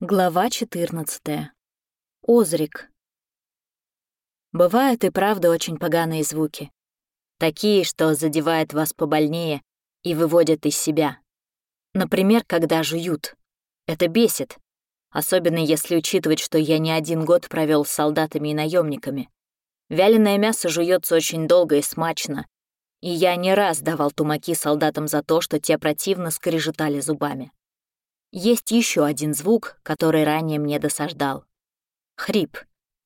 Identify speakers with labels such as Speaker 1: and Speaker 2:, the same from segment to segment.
Speaker 1: Глава 14. Озрик. Бывают и правда очень поганые звуки. Такие, что задевают вас побольнее и выводят из себя. Например, когда жуют. Это бесит. Особенно если учитывать, что я не один год провел с солдатами и наемниками. Вяленое мясо жуется очень долго и смачно, и я не раз давал тумаки солдатам за то, что те противно скрежетали зубами. Есть еще один звук, который ранее мне досаждал. Хрип.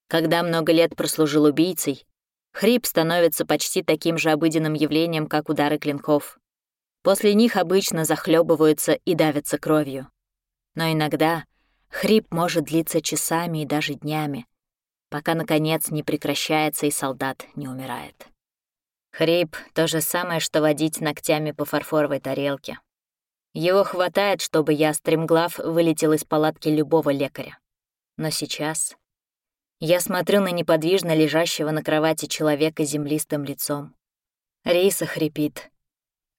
Speaker 1: Когда много лет прослужил убийцей, хрип становится почти таким же обыденным явлением, как удары клинков. После них обычно захлебываются и давятся кровью. Но иногда хрип может длиться часами и даже днями, пока, наконец, не прекращается и солдат не умирает. Хрип — то же самое, что водить ногтями по фарфоровой тарелке. Его хватает, чтобы я, стремглав, вылетел из палатки любого лекаря. Но сейчас я смотрю на неподвижно лежащего на кровати человека землистым лицом. Риса хрипит.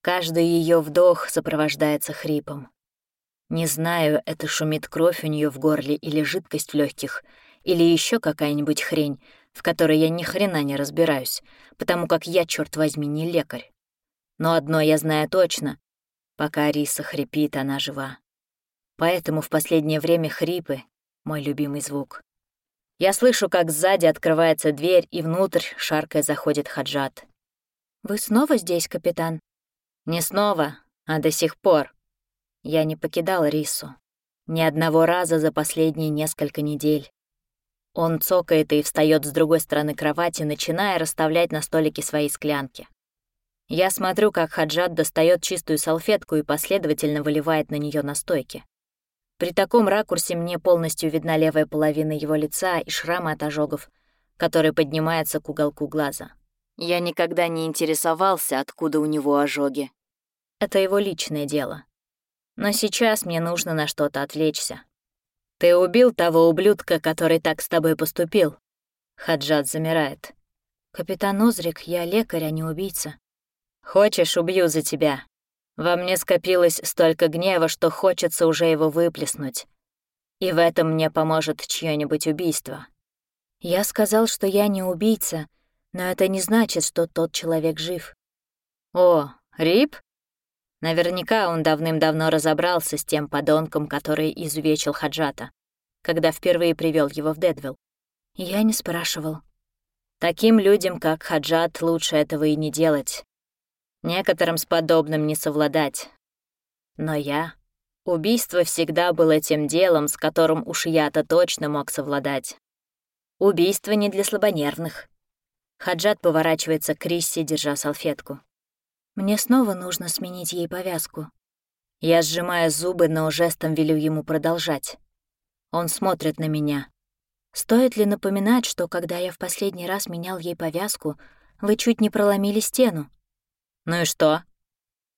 Speaker 1: Каждый ее вдох сопровождается хрипом. Не знаю, это шумит кровь у нее в горле или жидкость в легких, или еще какая-нибудь хрень, в которой я ни хрена не разбираюсь, потому как я, черт возьми, не лекарь. Но одно я знаю точно. Пока Ариса хрипит, она жива. Поэтому в последнее время хрипы — мой любимый звук. Я слышу, как сзади открывается дверь, и внутрь шаркой заходит Хаджат.
Speaker 2: «Вы снова здесь, капитан?»
Speaker 1: «Не снова, а до сих пор. Я не покидал Рису. Ни одного раза за последние несколько недель. Он цокает и встает с другой стороны кровати, начиная расставлять на столике свои склянки. Я смотрю, как Хаджат достает чистую салфетку и последовательно выливает на нее настойки. При таком ракурсе мне полностью видна левая половина его лица и шрамы от ожогов, которые поднимаются к уголку глаза. Я никогда не интересовался, откуда у него ожоги. Это его личное дело. Но сейчас мне нужно на что-то отвлечься. «Ты убил того ублюдка, который так с тобой поступил?» Хаджат замирает.
Speaker 2: «Капитан Озрик, я лекарь, а не убийца».
Speaker 1: Хочешь, убью за тебя. Во мне скопилось столько гнева, что хочется уже его выплеснуть. И в этом мне поможет чье-нибудь убийство.
Speaker 2: Я сказал, что я не убийца, но это не значит, что тот человек жив.
Speaker 1: О, Рип? Наверняка он давным-давно разобрался с тем подонком, который изувечил Хаджата, когда впервые привел его в Дедвилл.
Speaker 2: Я не спрашивал.
Speaker 1: Таким людям, как Хаджат, лучше этого и не делать. Некоторым с подобным не совладать. Но я... Убийство всегда было тем делом, с которым уж я-то точно мог совладать. Убийство не для слабонервных. Хаджат поворачивается к Крисси, держа салфетку.
Speaker 2: Мне снова нужно сменить ей повязку.
Speaker 1: Я сжимаю зубы, но жестом велю ему продолжать. Он смотрит на меня.
Speaker 2: Стоит ли напоминать, что когда я в последний раз менял ей повязку, вы чуть не проломили стену?
Speaker 1: «Ну и что?»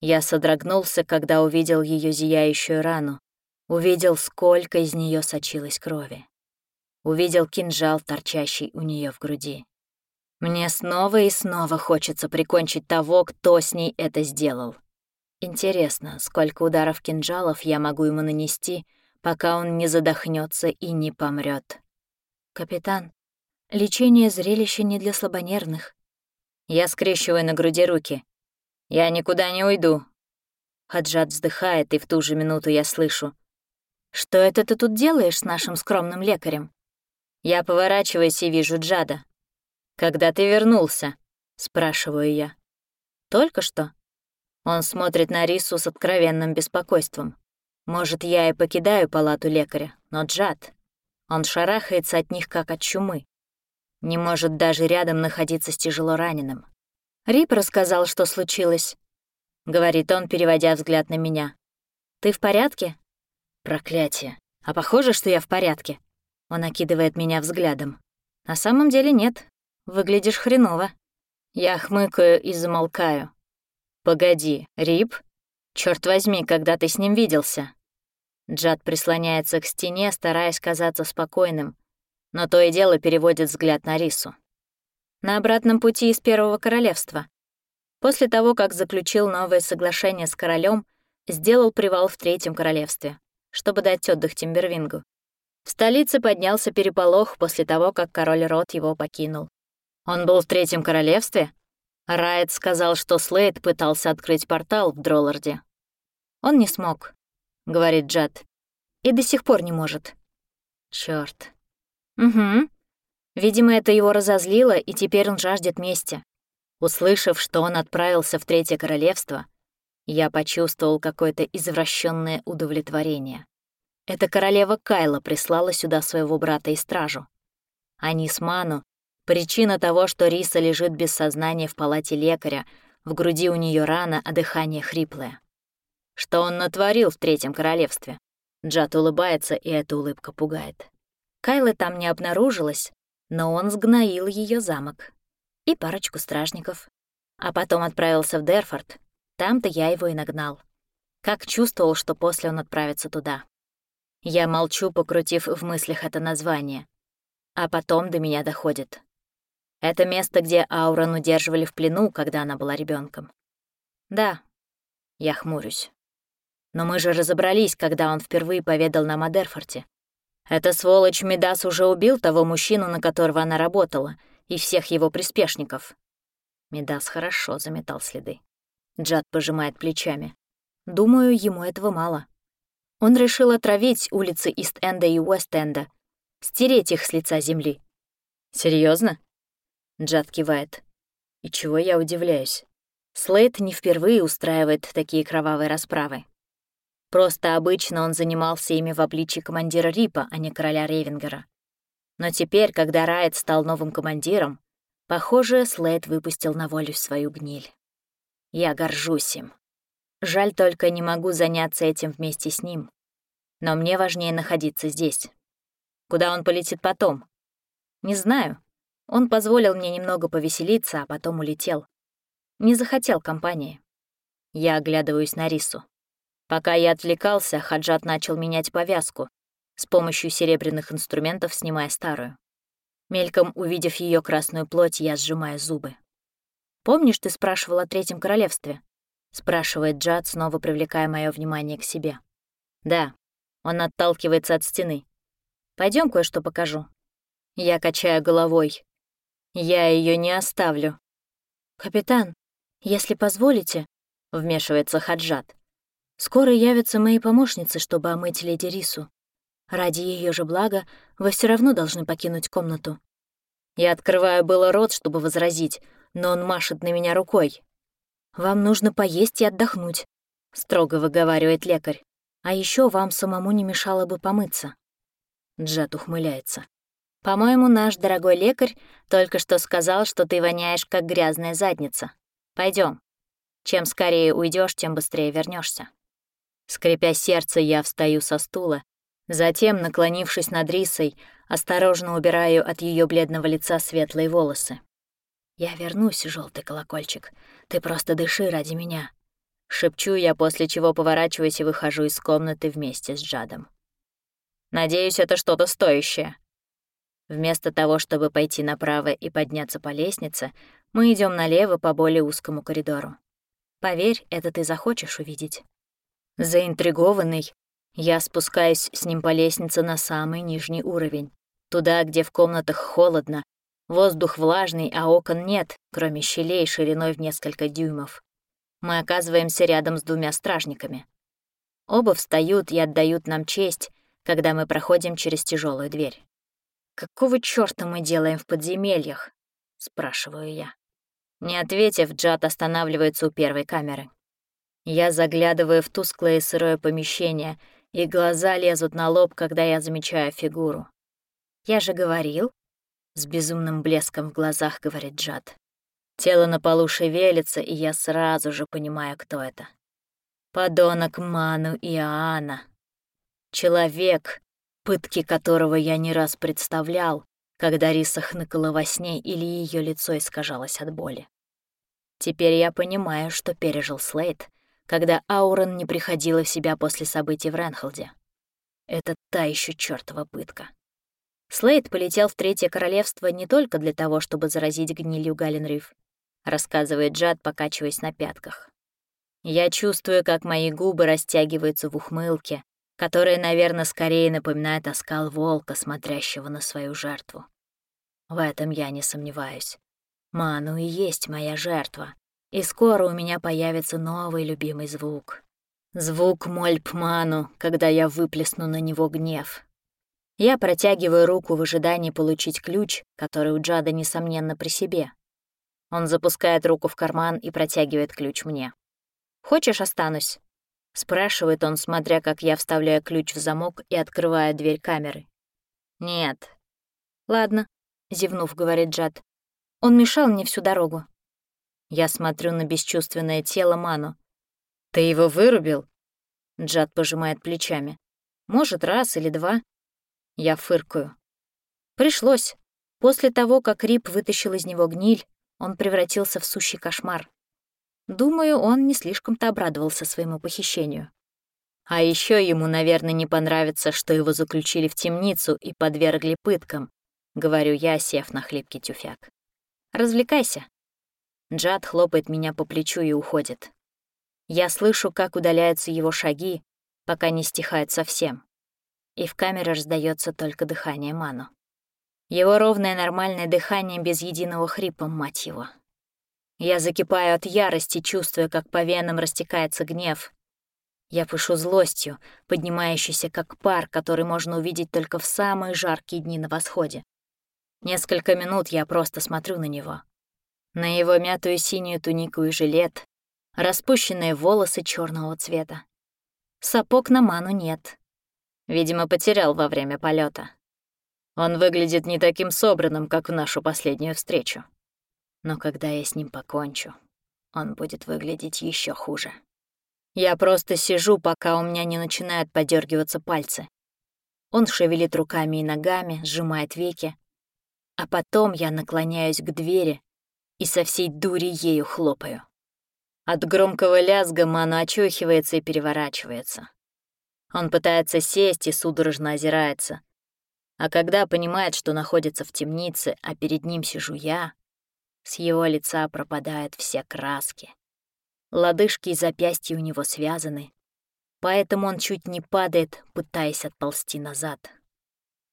Speaker 1: Я содрогнулся, когда увидел ее зияющую рану. Увидел, сколько из нее сочилось крови. Увидел кинжал, торчащий у нее в груди. Мне снова и снова хочется прикончить того, кто с ней это сделал. Интересно, сколько ударов кинжалов я могу ему нанести, пока он не задохнется и не помрет.
Speaker 2: «Капитан, лечение зрелища не для слабонервных».
Speaker 1: Я скрещиваю на груди руки. Я никуда не уйду». Хаджат вздыхает, и в ту же минуту я слышу. «Что это ты тут делаешь с нашим скромным лекарем?» Я поворачиваюсь и вижу Джада. «Когда ты вернулся?» — спрашиваю я. «Только что?» Он смотрит на Рису с откровенным беспокойством. Может, я и покидаю палату лекаря, но Джад... Он шарахается от них, как от чумы. Не может даже рядом находиться с тяжело раненым. Рип рассказал, что случилось», — говорит он, переводя взгляд на меня. «Ты в порядке?» «Проклятие. А похоже, что я в порядке». Он окидывает меня взглядом. «На самом деле нет. Выглядишь хреново». Я хмыкаю и замолкаю. «Погоди, Рип? Черт возьми, когда ты с ним виделся?» Джад прислоняется к стене, стараясь казаться спокойным, но то и дело переводит взгляд на Рису на обратном пути из Первого Королевства. После того, как заключил новое соглашение с королем, сделал привал в Третьем Королевстве, чтобы дать отдых Тимбервингу. В столице поднялся переполох после того, как король Рот его покинул. Он был в Третьем Королевстве? Райт сказал, что Слейд пытался открыть портал в Дролларде.
Speaker 2: «Он не смог», — говорит Джад. «И до сих пор не может».
Speaker 1: Чёрт.
Speaker 2: «Угу. Видимо, это его разозлило, и теперь он жаждет мести».
Speaker 1: Услышав, что он отправился в Третье Королевство, я почувствовал какое-то извращенное удовлетворение. Эта королева Кайла прислала сюда своего брата и стражу. Они с Ману — причина того, что Риса лежит без сознания в палате лекаря, в груди у нее рана, а дыхание хриплое. Что он натворил в Третьем Королевстве? Джад улыбается, и эта улыбка пугает.
Speaker 2: Кайлы там не обнаружилось, но он сгноил ее замок. И парочку стражников. А потом отправился в Дерфорд. Там-то я его и нагнал. Как чувствовал, что после он отправится туда. Я молчу, покрутив в мыслях это название. А потом до меня доходит. Это место, где Аурон удерживали в плену, когда она была ребенком. Да, я хмурюсь. Но мы же разобрались, когда он впервые поведал нам о Дерфорте. Эта сволочь Медас уже убил того мужчину, на которого она работала, и всех его приспешников. Медас хорошо заметал следы. Джад пожимает плечами. Думаю, ему этого мало. Он решил отравить улицы Ист-Энда и Уэст-Энда, стереть их с лица земли. Серьезно? Джад кивает. И чего я удивляюсь? Слейд не впервые устраивает такие кровавые расправы. Просто обычно он занимался ими в обличии командира Рипа, а не короля Рейвенгера. Но теперь, когда Райт стал новым командиром, похоже, Слейд выпустил на волю свою гниль. Я горжусь им. Жаль только не могу заняться этим вместе с ним. Но мне важнее находиться здесь. Куда он полетит потом? Не знаю. Он позволил мне немного повеселиться, а потом улетел. Не захотел компании. Я оглядываюсь на Рису. Пока я отвлекался, Хаджат начал менять повязку, с помощью серебряных инструментов снимая старую. Мельком увидев ее красную плоть, я сжимаю зубы. «Помнишь, ты спрашивал о Третьем Королевстве?» — спрашивает Джад, снова привлекая мое внимание к себе. «Да». Он отталкивается от стены. Пойдем кое-что покажу». Я качаю головой. «Я ее не оставлю». «Капитан, если позволите», — вмешивается Хаджат, «скоро явятся мои помощницы, чтобы омыть леди Рису. Ради ее же блага вы все равно должны покинуть комнату».
Speaker 1: Я открываю было рот, чтобы возразить, но он машет на меня рукой.
Speaker 2: «Вам нужно поесть и отдохнуть», — строго выговаривает лекарь. «А еще вам самому не мешало бы помыться».
Speaker 1: Джет ухмыляется.
Speaker 2: «По-моему, наш дорогой лекарь только что сказал, что ты воняешь, как грязная задница. Пойдем. Чем скорее уйдешь, тем быстрее вернешься.
Speaker 1: Скрипя сердце, я встаю со стула, затем, наклонившись над Рисой, осторожно убираю от ее бледного лица светлые волосы.
Speaker 2: «Я вернусь, желтый колокольчик. Ты просто дыши ради меня».
Speaker 1: Шепчу я, после чего поворачиваюсь и выхожу из комнаты вместе с Джадом. «Надеюсь, это что-то стоящее». Вместо того, чтобы пойти направо и подняться по лестнице, мы идем налево по более узкому коридору. Поверь, это ты захочешь увидеть. Заинтригованный, я спускаюсь с ним по лестнице на самый нижний уровень, туда, где в комнатах холодно, Воздух влажный, а окон нет, кроме щелей шириной в несколько дюймов. Мы оказываемся рядом с двумя стражниками. Оба встают и отдают нам честь, когда мы проходим через тяжелую дверь. «Какого чёрта мы делаем в подземельях?» — спрашиваю я. Не ответив, Джад останавливается у первой камеры. Я заглядываю в тусклое сырое помещение, и глаза лезут на лоб, когда я замечаю фигуру. «Я же говорил, с безумным блеском в глазах говорит Джад. Тело на полу шевелится, и я сразу же понимаю, кто это. Подонок Ману и Аана. Человек, пытки которого я не раз представлял, когда Риса хныкала во сне или ее лицо искажалось от боли. Теперь я понимаю, что пережил Слейд, когда Аурон не приходила в себя после событий в Ренхолде. Это та еще чертова пытка. Слейд полетел в Третье Королевство не только для того, чтобы заразить гнилью Галенриф, рассказывает Джад, покачиваясь на пятках. Я чувствую, как мои губы растягиваются в ухмылке, которое, наверное, скорее напоминает оскал волка, смотрящего на свою жертву. В этом я не сомневаюсь. Ману и есть моя жертва, и скоро у меня появится новый любимый звук. Звук мольп-ману, когда я выплесну на него гнев. Я протягиваю руку в ожидании получить ключ, который у Джада, несомненно, при себе. Он запускает руку в карман и протягивает ключ мне. «Хочешь, останусь?» — спрашивает он, смотря, как я вставляю ключ в замок и открываю дверь камеры. «Нет». «Ладно», — зевнув, говорит Джад. «Он мешал мне всю дорогу». Я смотрю на бесчувственное тело Ману. «Ты его вырубил?» Джад пожимает плечами. «Может, раз или два». Я фыркаю. Пришлось. После того, как Рип вытащил из него гниль, он превратился в сущий кошмар. Думаю, он не слишком-то обрадовался своему похищению. А еще ему, наверное, не понравится, что его заключили в темницу и подвергли пыткам, говорю я, сев на хлипкий тюфяк. Развлекайся. Джад хлопает меня по плечу и уходит. Я слышу, как удаляются его шаги, пока не стихают совсем. И в камере раздается только дыхание Ману. Его ровное нормальное дыхание без единого хрипа, мать его. Я закипаю от ярости, чувствуя, как по венам растекается гнев. Я пышу злостью, поднимающейся как пар, который можно увидеть только в самые жаркие дни на восходе. Несколько минут я просто смотрю на него. На его мятую синюю тунику и жилет, распущенные волосы черного цвета. Сапог на ману нет. Видимо, потерял во время полета. Он выглядит не таким собранным, как в нашу последнюю встречу. Но когда я с ним покончу, он будет выглядеть еще хуже. Я просто сижу, пока у меня не начинают подергиваться пальцы. Он шевелит руками и ногами, сжимает веки. А потом я наклоняюсь к двери и со всей дури ею хлопаю. От громкого лязга Ману очухивается и переворачивается. Он пытается сесть и судорожно озирается, а когда понимает, что находится в темнице, а перед ним сижу я, с его лица пропадают все краски. Лодыжки и запястья у него связаны, поэтому он чуть не падает, пытаясь отползти назад.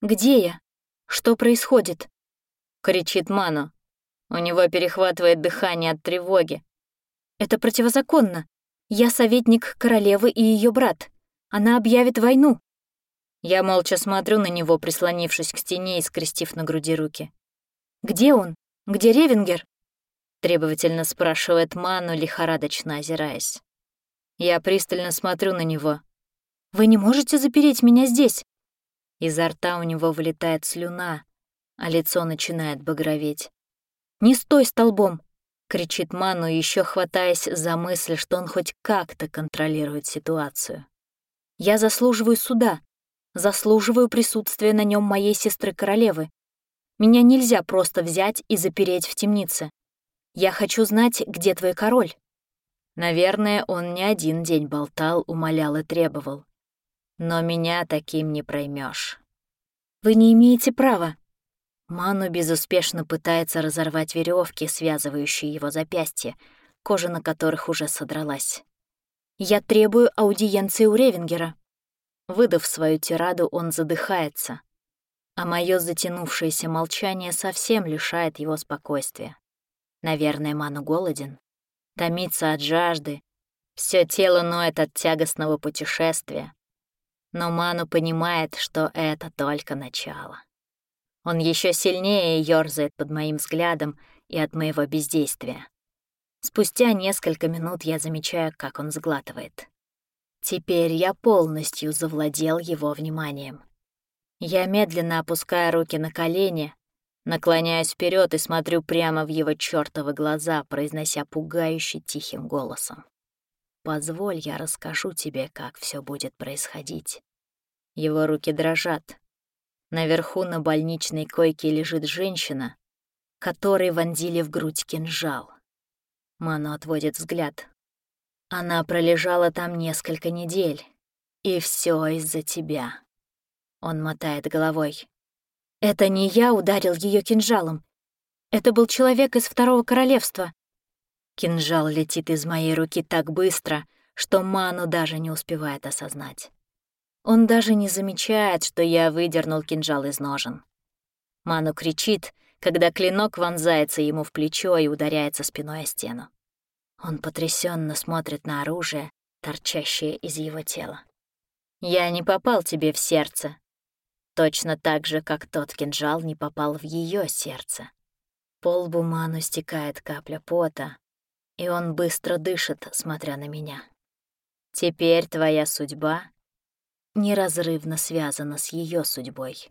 Speaker 1: «Где я? Что происходит?» — кричит Ману. У него перехватывает дыхание от тревоги. «Это противозаконно. Я советник королевы и ее брат. Она объявит войну». Я молча смотрю на него, прислонившись к стене и скрестив на груди руки. «Где он? Где Ревенгер?» Требовательно спрашивает Ману, лихорадочно озираясь. Я пристально смотрю на него. «Вы не можете запереть меня здесь?» Изо рта у него вылетает слюна, а лицо начинает багроветь. «Не стой столбом!» — кричит Ману, еще хватаясь за мысль, что он хоть как-то контролирует ситуацию. «Я заслуживаю суда, Заслуживаю присутствия на нем моей сестры-королевы. Меня нельзя просто взять и запереть в темнице. Я хочу знать, где твой король». Наверное, он не один день болтал, умолял и требовал. Но меня таким не проймешь. «Вы не имеете права». Ману безуспешно пытается разорвать веревки, связывающие его запястья, кожа на которых уже содралась. «Я требую аудиенции у Ревенгера». Выдав свою тираду, он задыхается, а мое затянувшееся молчание совсем лишает его спокойствия. Наверное, Ману голоден, томится от жажды, все тело ноет от тягостного путешествия. Но Ману понимает, что это только начало. Он еще сильнее ёрзает под моим взглядом и от моего бездействия. Спустя несколько минут я замечаю, как он сглатывает. Теперь я полностью завладел его вниманием. Я медленно опускаю руки на колени, наклоняюсь вперед и смотрю прямо в его чёртовы глаза, произнося пугающе тихим голосом. «Позволь, я расскажу тебе, как все будет происходить». Его руки дрожат. Наверху на больничной койке лежит женщина, которой вонзили в грудь кинжал. Ману отводит взгляд, она пролежала там несколько недель. И все из-за тебя. Он мотает головой. Это не я ударил ее кинжалом. Это был человек из Второго Королевства. Кинжал летит из моей руки так быстро, что Ману даже не успевает осознать.
Speaker 2: Он даже не замечает, что я выдернул кинжал из ножен. Ману кричит, когда клинок вонзается ему в плечо и ударяется спиной о стену. Он потрясенно смотрит на оружие, торчащее из его тела. «Я не попал тебе в сердце», точно так же, как тот кинжал не попал в ее сердце. Пол Буману стекает капля пота, и он быстро дышит, смотря на меня. Теперь твоя судьба неразрывно связана с ее судьбой.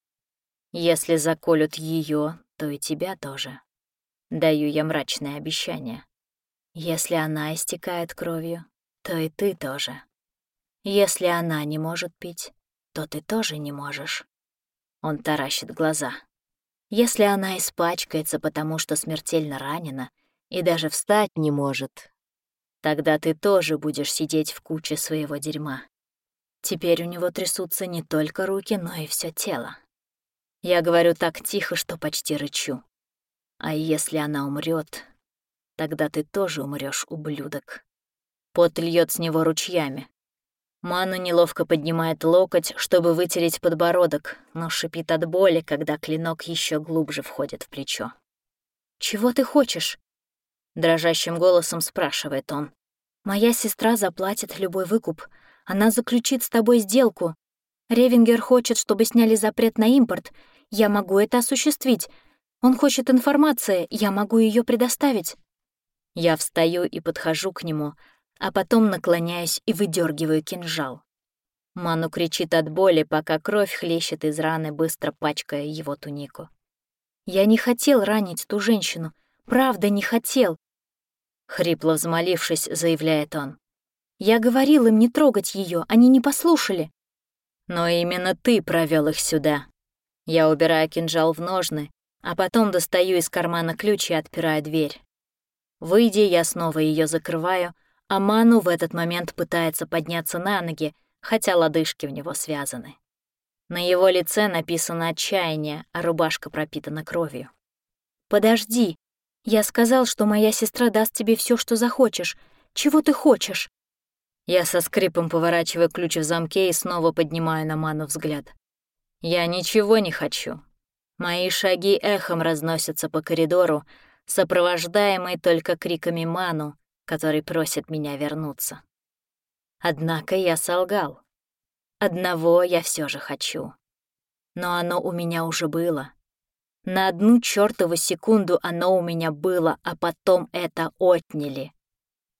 Speaker 2: Если заколют ее, то и тебя тоже. Даю я мрачное обещание. Если она истекает кровью, то и ты тоже. Если она не может пить, то ты тоже не можешь. Он таращит глаза. Если она испачкается, потому что смертельно ранена и даже встать не может, тогда ты тоже будешь сидеть в куче своего дерьма. Теперь у него трясутся не только руки, но и все тело. Я говорю так тихо, что почти рычу. А если она умрет, тогда ты тоже умрешь, ублюдок. Пот льет с него ручьями. Ману неловко поднимает локоть, чтобы вытереть подбородок, но шипит от боли, когда клинок еще глубже входит в плечо. «Чего ты хочешь?» Дрожащим голосом спрашивает он. «Моя сестра заплатит любой выкуп, она заключит с тобой сделку. Ревингер хочет, чтобы сняли запрет на импорт. Я могу это осуществить. Он хочет информации, я могу ее предоставить. Я встаю и подхожу к нему, а потом наклоняюсь и выдергиваю кинжал. Ману кричит от боли, пока кровь хлещет из раны, быстро пачкая его тунику. «Я не хотел ранить ту женщину. Правда, не хотел!» Хрипло взмолившись, заявляет он. Я говорил им не трогать ее, они не послушали. Но именно ты провел их сюда. Я убираю кинжал в ножны, а потом достаю из кармана ключ и отпираю дверь. Выйдя, я снова ее закрываю, а Ману в этот момент пытается подняться на ноги, хотя лодыжки у него связаны. На его лице написано отчаяние, а рубашка пропитана кровью. «Подожди. Я сказал, что моя сестра даст тебе все, что захочешь. Чего ты хочешь?» Я со скрипом поворачиваю ключ в замке и снова поднимаю на Ману взгляд. Я ничего не хочу. Мои шаги эхом разносятся по коридору, сопровождаемые только криками Ману, который просит меня вернуться. Однако я солгал. Одного я все же хочу. Но оно у меня уже было. На одну чёртову секунду оно у меня было, а потом это отняли.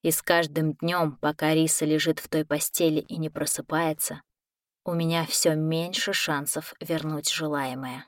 Speaker 2: И с каждым днем, пока Риса лежит в той постели и не просыпается, у меня все меньше шансов вернуть желаемое.